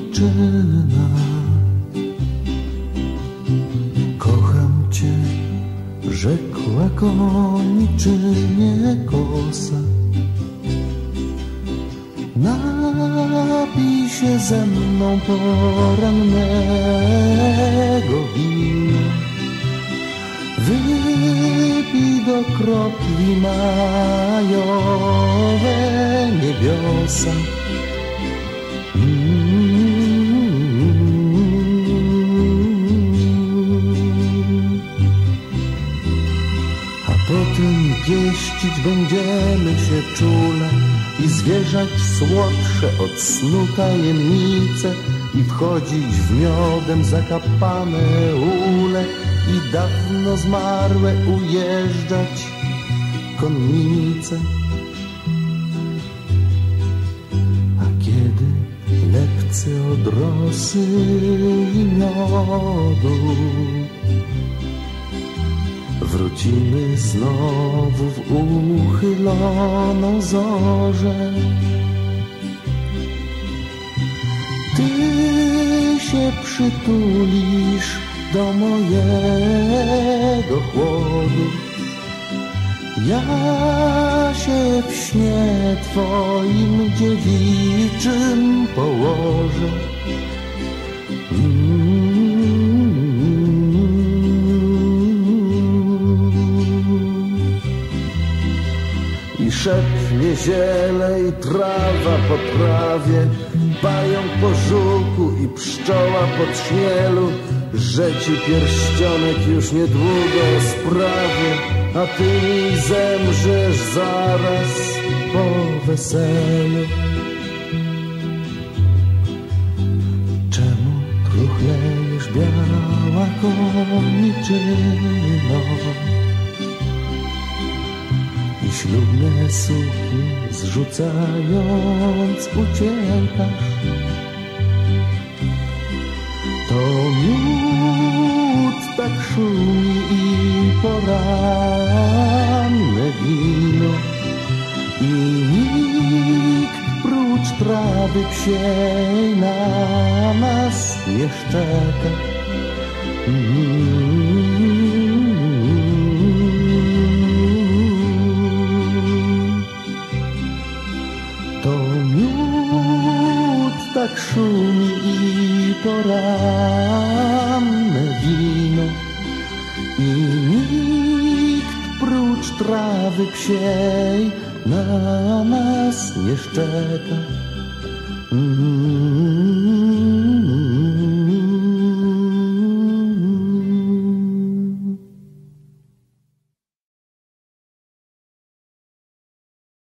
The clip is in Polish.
koniczyna. Kocham cię, rzekła koniczynie kosa. Napij się ze mną porannego wina. Wypij do kropli majowe niebiosa. Pieścić będziemy się czule i zwierzać słodsze od snu tajemnice i wchodzić w miodem zakapane ule i dawno zmarłe ujeżdżać konnice. A kiedy lepcy od rosy i miodu Wrócimy znowu w uchyloną zorzę. Ty się przytulisz do mojego chłodu. Ja się w śnie twoim dziewiczym położę. Szepnie ziele i trawa po trawie, pająk po żuku i pszczoła pod śmielu, że ci pierścionek już niedługo sprawie, a ty mi zemrzesz zaraz po weselu. Czemu truchlejesz biała koniczyno? Ślubne suknie zrzucając uciekasz. To miód tak szumi i poranne wino i nikt prócz trawy psiej na nas nie szczeka. Mm. I poranne wino i nikt prócz trawy psiej na nas nie szczeka.